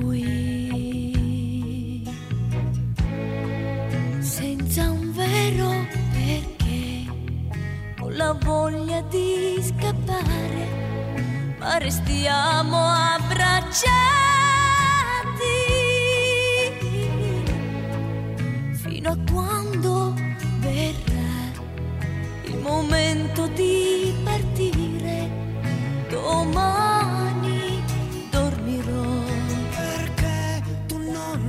qui. Senza un vero perché, con la voglia di scappare, ma restiamo abbracciati. Fino a quando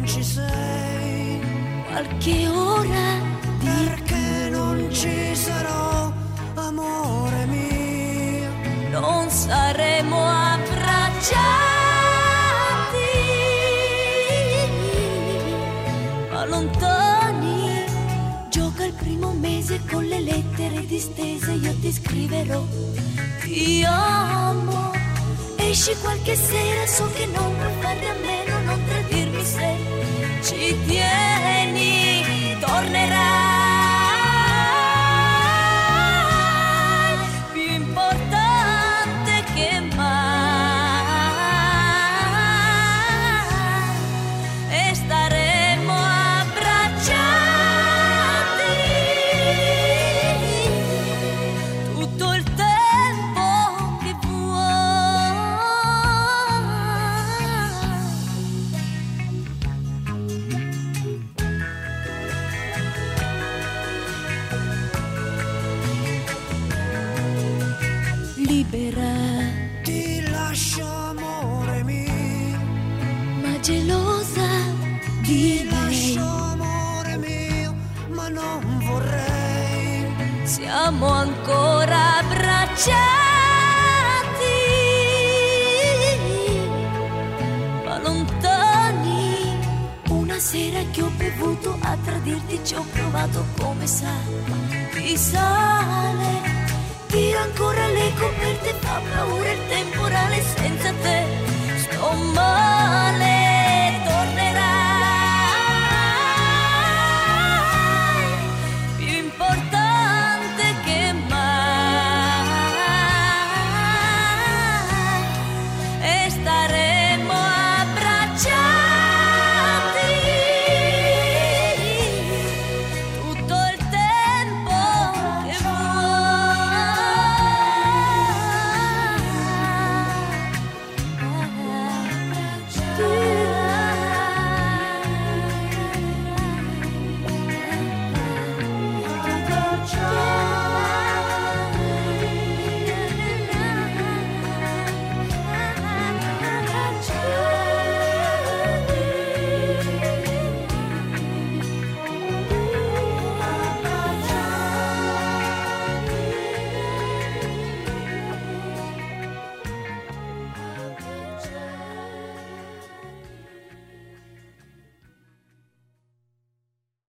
non ci sei? qualche ora Perché non ci sarò, amore mio? non saremo abbracciati ma lontani gioca il primo mese con le lettere distese io ti scriverò ti amo esci qualche sera so che non puoi fare a meno non tradirmi se ci tieni tornerai Libera, Ti lascio, amore mio. ma gelosa di Ti lascio, amore mio, ma non vorrei. Siamo ancora abbracciati, ma lontani. Una sera che ho bevuto a tradirti ci ho provato come sa di sale. Tira ancora le coperte, fa paura il temporale te.